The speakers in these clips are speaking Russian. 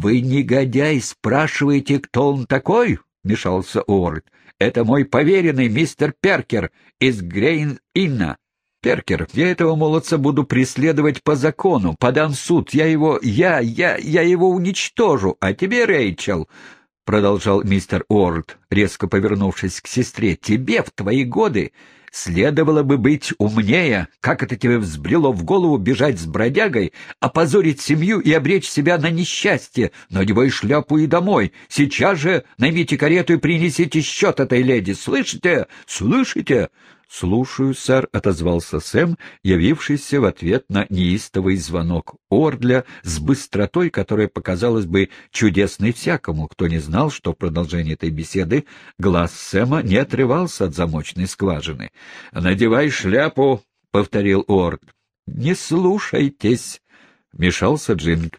«Вы, негодяй, спрашиваете, кто он такой?» — вмешался Уорд. «Это мой поверенный мистер Перкер из Грейн-Инна. Перкер, я этого молодца буду преследовать по закону, подам суд. Я его... я... я... я его уничтожу. А тебе, Рэйчел, — продолжал мистер Уорд, резко повернувшись к сестре, — тебе в твои годы Следовало бы быть умнее. Как это тебе взбрело в голову бежать с бродягой, опозорить семью и обречь себя на несчастье? Надевай шляпу и домой. Сейчас же наймите карету и принесите счет этой леди. Слышите? Слышите? «Слушаю, сэр», — отозвался Сэм, явившийся в ответ на неистовый звонок Ордля с быстротой, которая показалась бы чудесной всякому, кто не знал, что в продолжении этой беседы глаз Сэма не отрывался от замочной скважины. «Надевай шляпу», — повторил Орд. «Не слушайтесь», — мешался Джинг.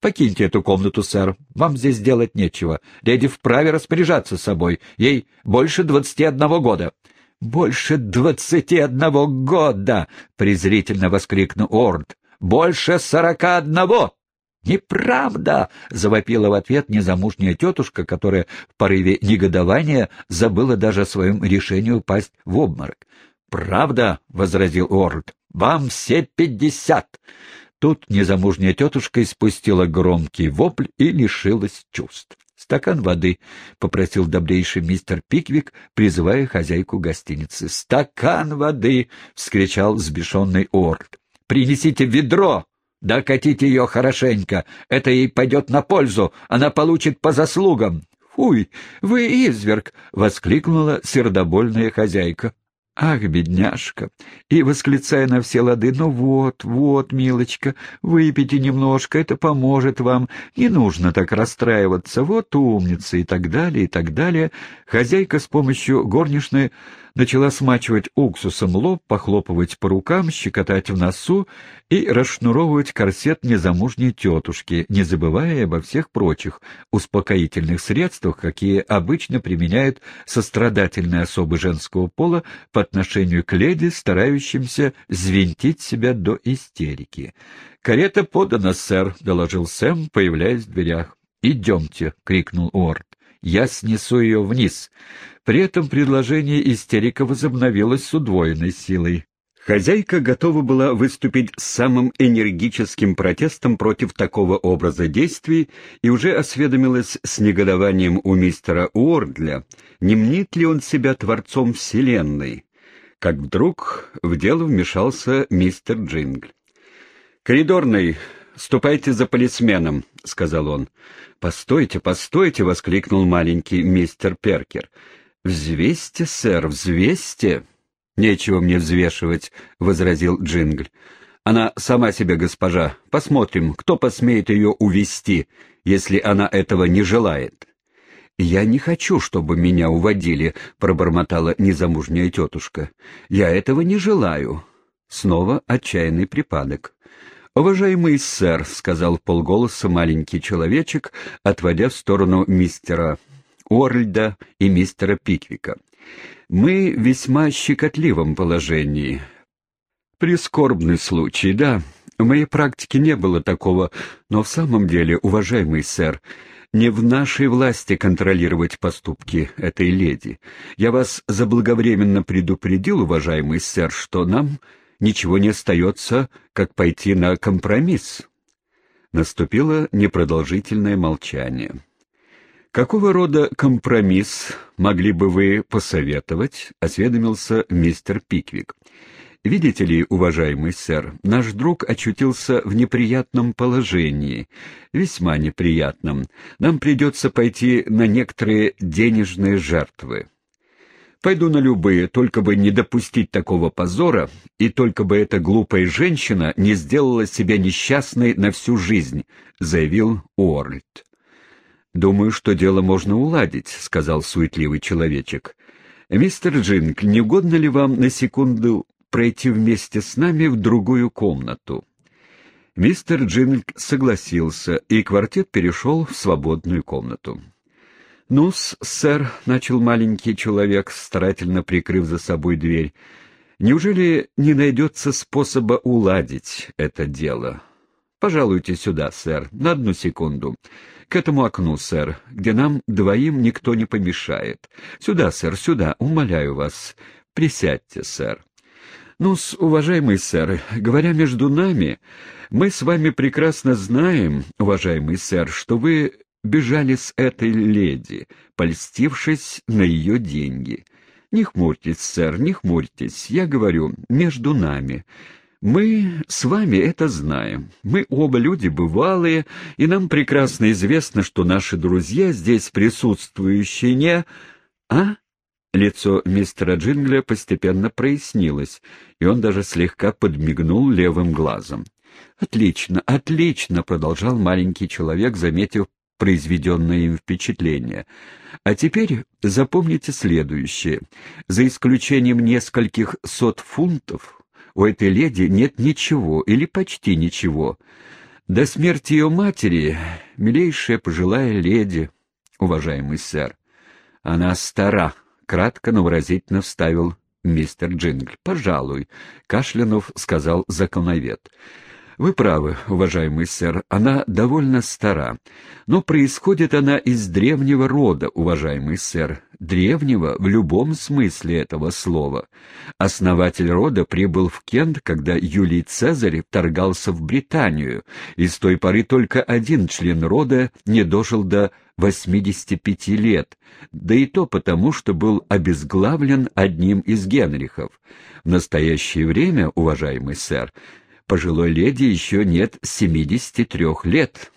«Покиньте эту комнату, сэр. Вам здесь делать нечего. Леди вправе распоряжаться собой. Ей больше двадцати одного года». «Больше двадцати одного года!» — презрительно воскликнул Орд. «Больше сорока одного!» «Неправда!» — завопила в ответ незамужняя тетушка, которая в порыве негодования забыла даже о своем решении упасть в обморок. «Правда!» — возразил Орд. «Вам все пятьдесят!» Тут незамужняя тетушка испустила громкий вопль и лишилась чувств. «Стакан воды», — попросил добрейший мистер Пиквик, призывая хозяйку гостиницы. «Стакан воды!» — вскричал взбешенный Орд. «Принесите ведро!» «Да катите ее хорошенько, это ей пойдет на пользу, она получит по заслугам». «Фуй, вы изверг!» — воскликнула сердобольная хозяйка. Ах, бедняжка! И, восклицая на все лады, ну вот, вот, милочка, выпейте немножко, это поможет вам, не нужно так расстраиваться, вот умница, и так далее, и так далее, хозяйка с помощью горничной начала смачивать уксусом лоб, похлопывать по рукам, щекотать в носу и расшнуровывать корсет незамужней тетушки, не забывая обо всех прочих успокоительных средствах, какие обычно применяют сострадательные особы женского пола по отношению к леди, старающимся звентить себя до истерики. «Карета подана, сэр», — доложил Сэм, появляясь в дверях. «Идемте», — крикнул Уорд. «Я снесу ее вниз». При этом предложение истерика возобновилось с удвоенной силой. Хозяйка готова была выступить с самым энергическим протестом против такого образа действий и уже осведомилась с негодованием у мистера Уордля, не мнит ли он себя творцом Вселенной, как вдруг в дело вмешался мистер Джингль. «Коридорный, ступайте за полисменом», — сказал он. «Постойте, постойте!» — воскликнул маленький мистер Перкер. «Взвесьте, сэр, взвесьте!» «Нечего мне взвешивать», — возразил Джингль. «Она сама себе госпожа. Посмотрим, кто посмеет ее увести, если она этого не желает». «Я не хочу, чтобы меня уводили», — пробормотала незамужняя тетушка. «Я этого не желаю». Снова отчаянный припадок. «Уважаемый сэр», — сказал полголоса маленький человечек, отводя в сторону мистера Уорльда и мистера Пиквика. «Мы в весьма щекотливом положении. Прискорбный случай, да. В моей практике не было такого, но в самом деле, уважаемый сэр, не в нашей власти контролировать поступки этой леди. Я вас заблаговременно предупредил, уважаемый сэр, что нам ничего не остается, как пойти на компромисс. Наступило непродолжительное молчание. «Какого рода компромисс могли бы вы посоветовать?» — осведомился мистер Пиквик. «Видите ли, уважаемый сэр, наш друг очутился в неприятном положении, весьма неприятном. Нам придется пойти на некоторые денежные жертвы. Пойду на любые, только бы не допустить такого позора, и только бы эта глупая женщина не сделала себя несчастной на всю жизнь», — заявил Уорльд. «Думаю, что дело можно уладить», — сказал суетливый человечек. «Мистер Джинк, не угодно ли вам на секунду пройти вместе с нами в другую комнату?» Мистер Джинк согласился, и квартет перешел в свободную комнату. «Ну-с, сэр», — начал маленький человек, старательно прикрыв за собой дверь, — «неужели не найдется способа уладить это дело?» Пожалуйте сюда, сэр, на одну секунду. К этому окну, сэр, где нам двоим никто не помешает. Сюда, сэр, сюда, умоляю вас. Присядьте, сэр. ну уважаемый сэр, говоря между нами, мы с вами прекрасно знаем, уважаемый сэр, что вы бежали с этой леди, польстившись на ее деньги. Не хмурьтесь, сэр, не хмурьтесь. Я говорю, между нами. Мы с вами это знаем. Мы оба люди бывалые, и нам прекрасно известно, что наши друзья здесь присутствующие не... А? Лицо мистера Джингля постепенно прояснилось, и он даже слегка подмигнул левым глазом. «Отлично, отлично!» — продолжал маленький человек, заметив произведенное им впечатление. А теперь запомните следующее. За исключением нескольких сот фунтов, у этой леди нет ничего или почти ничего. До смерти ее матери, милейшая пожилая леди, уважаемый сэр. Она стара, кратко, но выразительно вставил мистер Джингль. «Пожалуй», — Кашлянув сказал законовед. Вы правы, уважаемый сэр, она довольно стара, но происходит она из древнего рода, уважаемый сэр, древнего в любом смысле этого слова. Основатель рода прибыл в Кент, когда Юлий Цезарь вторгался в Британию, и с той поры только один член рода не дожил до 85 лет, да и то потому, что был обезглавлен одним из Генрихов. В настоящее время, уважаемый сэр, пожилой леди еще нет семидесяти трех лет.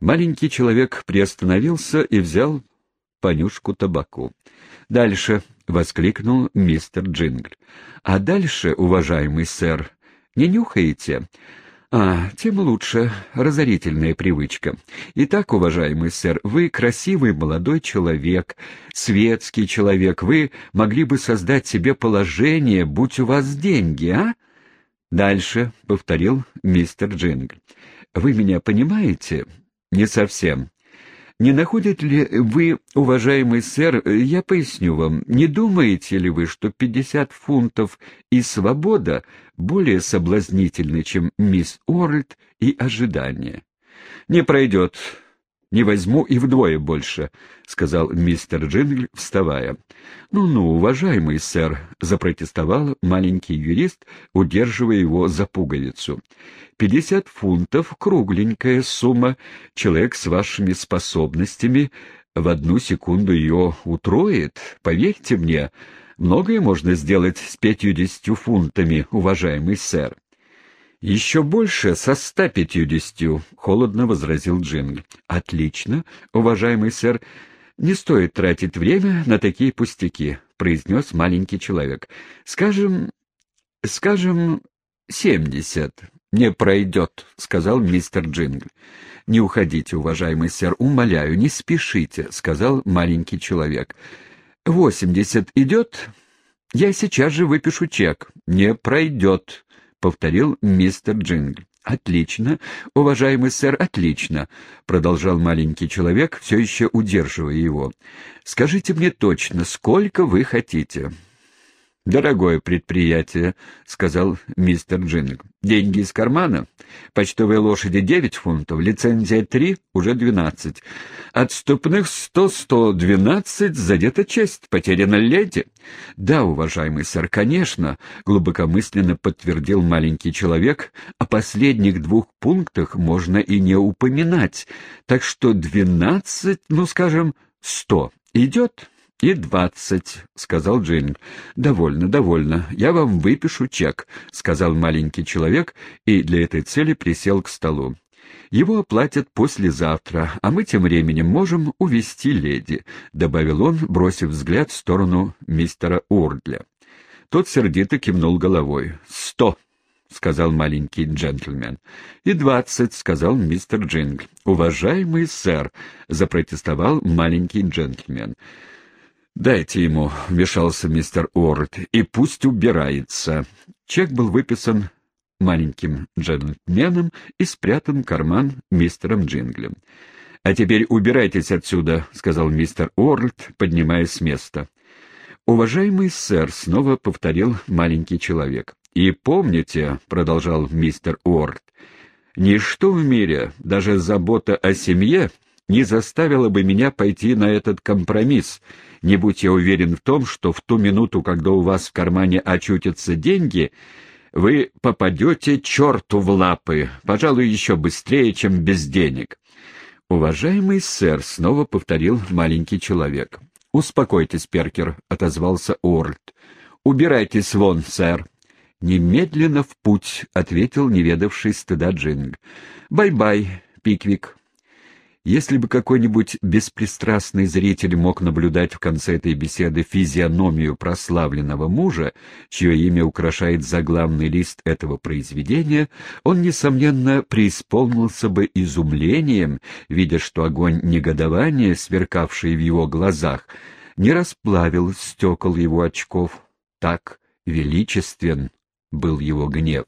Маленький человек приостановился и взял понюшку табаку. «Дальше!» — воскликнул мистер Джингль. «А дальше, уважаемый сэр, не нюхаете?» «А, тем лучше. Разорительная привычка. Итак, уважаемый сэр, вы красивый молодой человек, светский человек. Вы могли бы создать себе положение, будь у вас деньги, а?» «Дальше», — повторил мистер Джингль. «Вы меня понимаете?» «Не совсем. Не находите ли вы, уважаемый сэр, я поясню вам, не думаете ли вы, что пятьдесят фунтов и свобода более соблазнительны, чем мисс Уорльд и ожидание?» «Не пройдет», не возьму и вдвое больше», — сказал мистер Джингль, вставая. «Ну-ну, уважаемый сэр», — запротестовал маленький юрист, удерживая его за пуговицу. «Пятьдесят фунтов — кругленькая сумма. Человек с вашими способностями в одну секунду ее утроит. Поверьте мне, многое можно сделать с пятьюдесятью фунтами, уважаемый сэр». «Еще больше со ста пятьюдесятью», — холодно возразил Джингль. «Отлично, уважаемый сэр. Не стоит тратить время на такие пустяки», — произнес маленький человек. «Скажем... скажем... семьдесят». «Не пройдет», — сказал мистер Джингль. «Не уходите, уважаемый сэр, умоляю, не спешите», — сказал маленький человек. «Восемьдесят идет?» «Я сейчас же выпишу чек». «Не пройдет», — повторил мистер Джингль. «Отлично, уважаемый сэр, отлично», — продолжал маленький человек, все еще удерживая его. «Скажите мне точно, сколько вы хотите?» «Дорогое предприятие», — сказал мистер Джинг. «Деньги из кармана? Почтовые лошади девять фунтов, лицензия три, уже двенадцать. Отступных сто-сто двенадцать, задета честь, потеряна леди». «Да, уважаемый сэр, конечно», — глубокомысленно подтвердил маленький человек, «о последних двух пунктах можно и не упоминать, так что двенадцать, ну, скажем, сто идет». «И двадцать», — сказал Джейн. «Довольно, довольно. Я вам выпишу чек», — сказал маленький человек и для этой цели присел к столу. «Его оплатят послезавтра, а мы тем временем можем увести леди», — добавил он, бросив взгляд в сторону мистера Урдля. Тот сердито кивнул головой. «Сто!» — сказал маленький джентльмен. «И двадцать», — сказал мистер Джингл. «Уважаемый сэр», — запротестовал маленький джентльмен. «Дайте ему», — вмешался мистер Уордль, — «и пусть убирается». Чек был выписан маленьким джентльменом и спрятан в карман мистером Джинглем. «А теперь убирайтесь отсюда», — сказал мистер Уордль, поднимаясь с места. «Уважаемый сэр», — снова повторил маленький человек. «И помните», — продолжал мистер Уордль, — Ничто в мире, даже забота о семье, не заставило бы меня пойти на этот компромисс, не будь я уверен в том, что в ту минуту, когда у вас в кармане очутятся деньги, вы попадете черту в лапы, пожалуй, еще быстрее, чем без денег. «Уважаемый сэр», — снова повторил маленький человек. «Успокойтесь, Перкер», — отозвался Уорльд. «Убирайтесь вон, сэр». «Немедленно в путь», — ответил не ведавший стыда Джингль. «Bye-bye, Пиквик». Если бы какой-нибудь беспристрастный зритель мог наблюдать в конце этой беседы физиономию прославленного мужа, чье имя украшает заглавный лист этого произведения, он, несомненно, преисполнился бы изумлением, видя, что огонь негодования, сверкавший в его глазах, не расплавил стекол его очков. Так величествен был его гнев.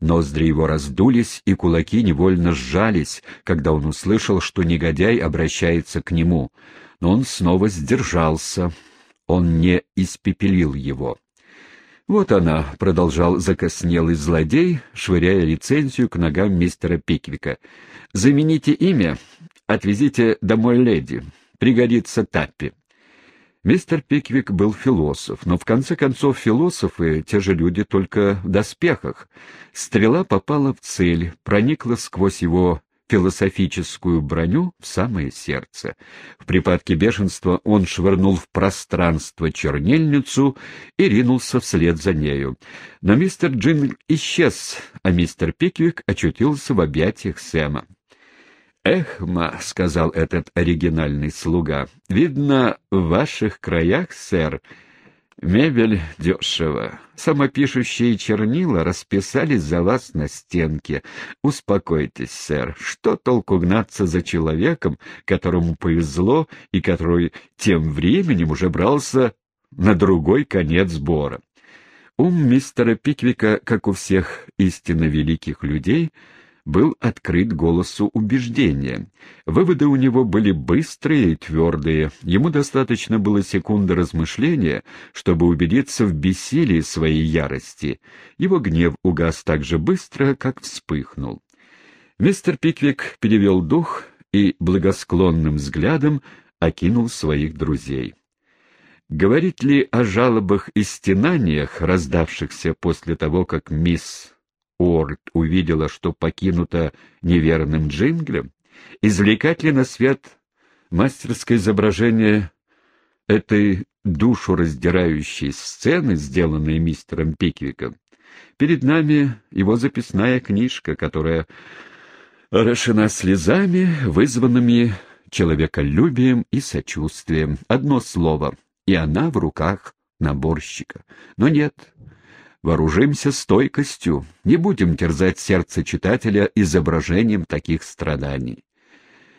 Ноздри его раздулись, и кулаки невольно сжались, когда он услышал, что негодяй обращается к нему. Но он снова сдержался. Он не испепелил его. «Вот она», — продолжал закоснелый злодей, швыряя лицензию к ногам мистера Пиквика. «Замените имя, отвезите домой леди. Пригодится Таппи». Мистер Пиквик был философ, но в конце концов философы — те же люди только в доспехах. Стрела попала в цель, проникла сквозь его философическую броню в самое сердце. В припадке бешенства он швырнул в пространство чернильницу и ринулся вслед за нею. Но мистер Джин исчез, а мистер Пиквик очутился в объятиях Сэма. «Эхма», — сказал этот оригинальный слуга, — «видно, в ваших краях, сэр, мебель дешево. Самопишущие чернила расписались за вас на стенке. Успокойтесь, сэр, что толку гнаться за человеком, которому повезло и который тем временем уже брался на другой конец сбора?» Ум мистера Пиквика, как у всех истинно великих людей, — был открыт голосу убеждения. Выводы у него были быстрые и твердые. Ему достаточно было секунды размышления, чтобы убедиться в бессилии своей ярости. Его гнев угас так же быстро, как вспыхнул. Мистер Пиквик перевел дух и благосклонным взглядом окинул своих друзей. Говорит ли о жалобах и стенаниях, раздавшихся после того, как мисс Уорд увидела, что покинута неверным джинглем? Извлекать ли на свет мастерское изображение этой душу раздирающей сцены, сделанной мистером Пиквиком? Перед нами его записная книжка, которая орошена слезами, вызванными человеколюбием и сочувствием. Одно слово, и она в руках наборщика. Но нет, Вооружимся стойкостью, не будем терзать сердце читателя изображением таких страданий.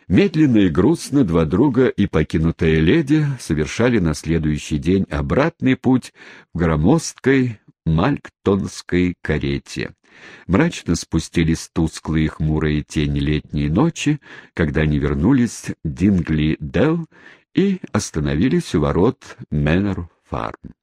Медленно и грустно два друга и покинутая леди совершали на следующий день обратный путь в громоздкой мальктонской карете. Мрачно спустились тусклые хмурые тени летней ночи, когда они вернулись Дингли-Делл и остановились у ворот Мэннер-Фарм.